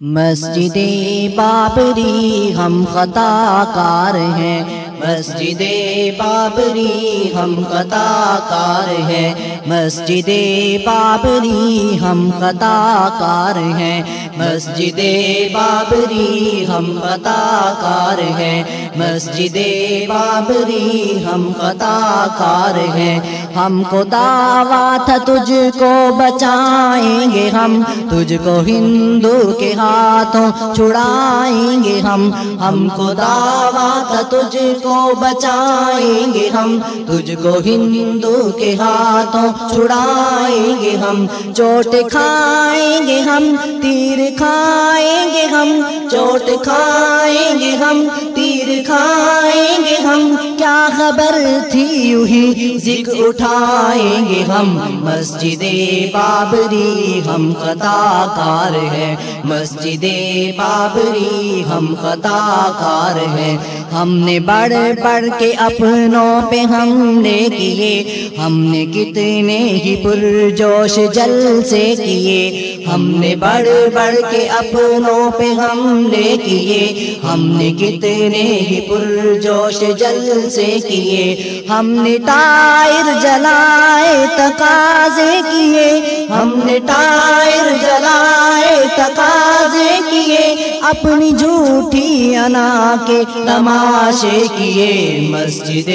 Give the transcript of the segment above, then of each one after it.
مسجد بابری ہم خطا کار ہیں۔ مسجد بابری ہم خطا کار ہیں۔ مسجد بابری ہم خطا کار ہیں۔ مسجد بابری ہم خطا کار ہیں۔ مسجد بابری ہم خطا کار ہیں۔ ہم کو دعوا تھا تجھ کو بچائیں گے ہم۔ تجھ کو ہندو کے ہاتھوں چھڑائیں گے ہم۔ ہم کو دعوا تھا تجھ کو بچائیں گے ہم۔ تجھ کو ہندو کے ہاتھوں چھڑائیں گے ہم، چوٹ کھائیں گے ہم، تیر کھائیں گے ہم، چوٹ کھائیں گے ہم، تیر کھائیں گے ہم، کیا خبر تھی یوں ہی ذکر اٹھائیں گے ہم، مسجد بابری ہم خطا کار ہیں، مسجد بابری ہم خطا کار ہیں، ہم نے بڑھ پڑھ کے اپنوں پہ ہم نے کیے، ہم نے کتنے ہی پرجوش جل سے کیے۔ ہم نے بڑھ بڑھ کے اپنوں پہ ہم نے کیے۔ ہم نے کتنے ہی پرجوش جل سے کیے۔ ہم نے ٹائر جلائے تقاضے کیے۔ ہم نے ٹائر جلائے تقاضے کیے۔ اپنی جھوٹی انا کے تماشے کیے۔ مسجد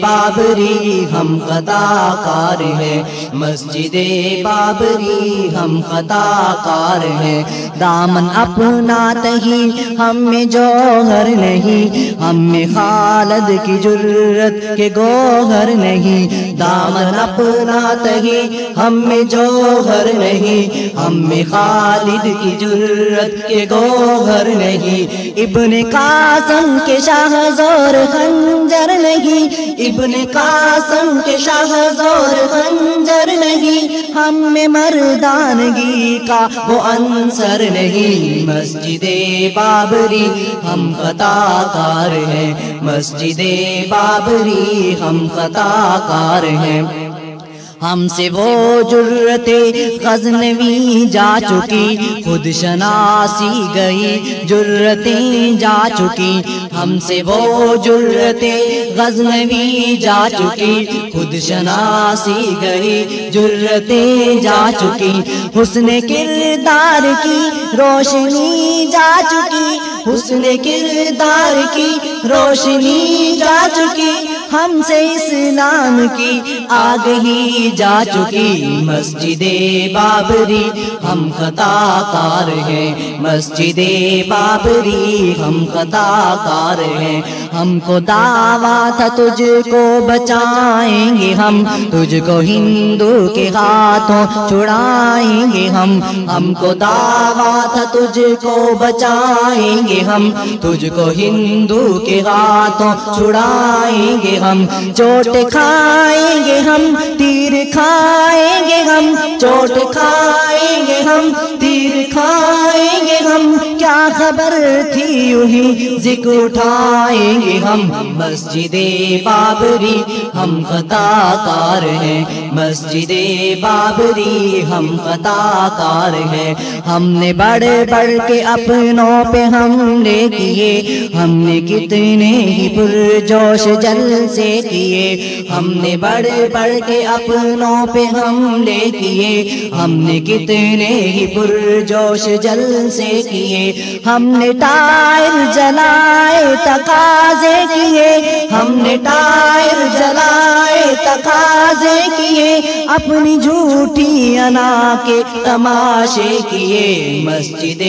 بابری ہم خطا کار ہیں۔ مسجد بابری ہم خطا کار ہیں۔ دامن اپنا تہی ہم میں جوہر نہیں، ہم میں خالد کی جرت کے گوہر نہیں۔ دامن اپنا تہی ہم میں جوہر نہیں۔ ہم میں خالد کی جرت کے گوہر نہیں۔ ابن قاسم کے شاہ زور خنجر نہیں۔ ابن قاسم کے شاہ زور خنجر نہیں۔ ہم میں مردانگی کا وہ انصر نہیں، مسجد بابری ہم خطا کار ہیں۔ مسجد بابری ہم خطا کار ہیں۔ ہم سے وہ جرت غزنوی جا چکی، خود شناسی گئی جرتیں جا چکی۔ ہم سے وہ جرت غزنوی جا چکی، خود شناسی گئی جرتیں جا چکی۔ حسن کردار کی روشنی جا چکی حسن کردار کی روشنی جا چکی ہم سے اسلام کی آگ ہی جا چکی۔ مسجد بابری ہم خطا کار ہیں۔ مسجد بابری ہم خطا کار ہیں۔ ہم کو دعوا تھا تجھ کو بچائیں گے۔ ہم تجھ کو ہندو کے ہاتھوں چھڑائیں گے۔ ہم ہم کو دعوا تھا تجھ کو بچائیں گے۔ ہم تجھ کو ہندو کے ہاتھوں چھڑائیں گے۔ ہم چوٹ کھائیں گے ہم تیر کھائیں گے ہم چوٹ کھائیں گے ہم، تیر کھائیں گے ہم۔ کیا خبر تھی یوں ہی ذکر اٹھائیں گے ہم۔ مسجد بابری ہم خطا کار ہیں۔ مسجد بابری ہم خطا کار ہیں۔ ہم نے بڑھ بڑھ کے اپنوں پہ ہم نے کیے۔ ہم نے کتنے ہی پرجوش جل سے کیے۔ ہم نے بڑھ بڑھ کے اپنوں پہ ہم نے کیے۔ ہم نے کتنے ہی پرجوش جل سے کیے۔ ہم نے ٹائر جلائے، تقاضے کیے۔ ہم نے ٹائر جلائے، تقاضے کیے۔ اپنی جھوٹی انا کے تماشے کیے۔ مسجد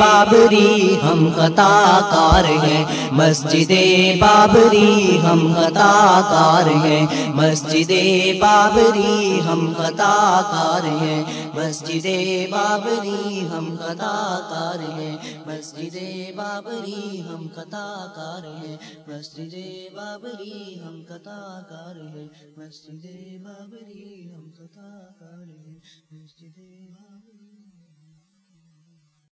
بابری ہم خطا کار ہیں۔ مسجد بابری ہم خطا کار ہیں۔ مسجد بابری ہم خطا کار ہیں۔ مسجد بابری ہم خطا کار ہیں۔ مسجد بابری ہم خطا کار ہیں۔ مسجد بابری ہم خطا کار ہیں۔ مسجد بابری ہم خطا کار مسجد بابری